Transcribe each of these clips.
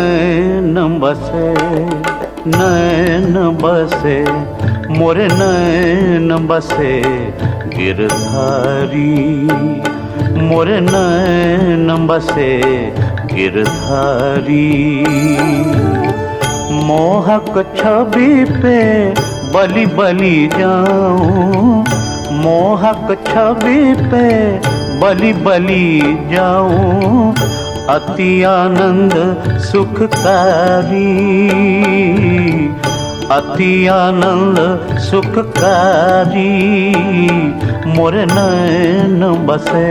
नैन बसे नैन बसे, मोर नैन बसे, गिरधारी। मोर नैन बसे, गिरधारी। मोहक छवि पे बलि बलि जाऊँ, मोहक छवि पे बलि बलि जाऊँ। अति आनंद सुखकारी। अति आनंद सुखकारी। मोर नैन बसे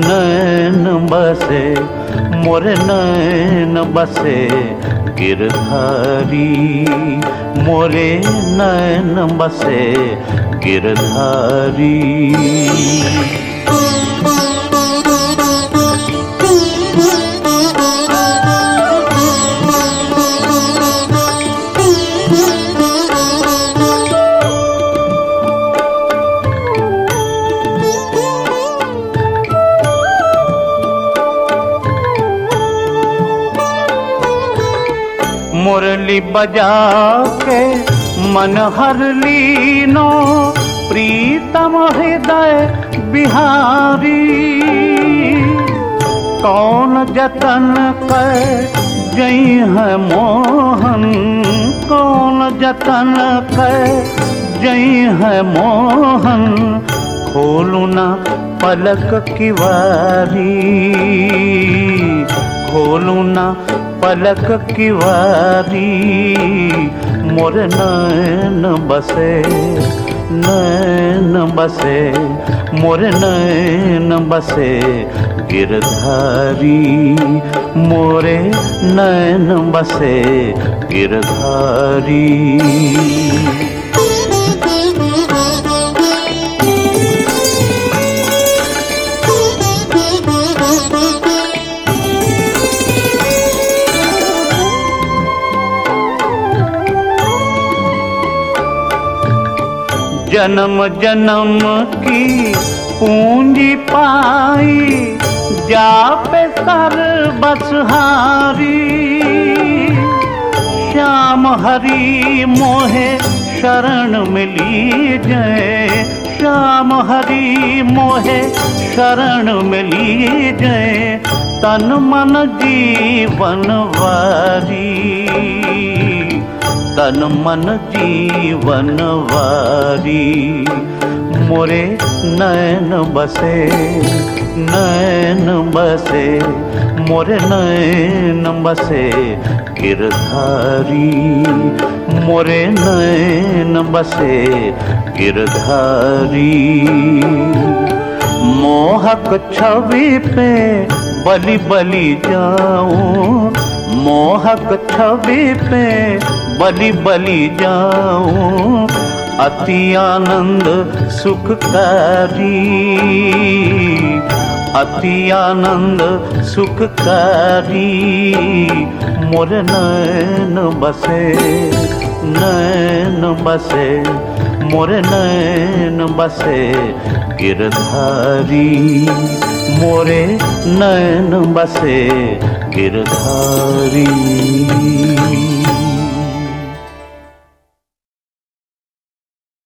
नैन बसे, मोर नैन बसे गिरधारी मोरे नैन बसे गिरधारी मुरली बजा के मन हर लीनो प्रीतम हृदय बिहारी। कौन जतन कर जई है मोहन? कौन जतन कर जई है मोहन? खोलू ना पलक की वारी खोलू ना पलक की वारी, मोर नैन बसे नैन बसे, मोर नैन बसे, गिरधारी, मोरे नैन बसे, गिरधारी। जन्म जन्म की पूंजी पाई जा पे सर बसहारी श्याम हरी मोहे शरण मिली जय। श्याम हरी मोहे शरण मिली जय। तन मन जीवन वारी। तन मन जीवन वारी। मोरे नैन बसे नैन बसे, मोरे नैन बसे गिरधारी। मोरे नैन बसे गिरधारी। मोहक छवि पे बलि बलि जाऊँ मोहक छवि पे बलि बलि जाऊँ, अति आनंद सुख सुखकारी। अति आनंद सुख सुखकारी, मोर नैन बसे नैन बसे, मोर नैन बसे गिरधारी। मोरे नैन बसे गिरधारी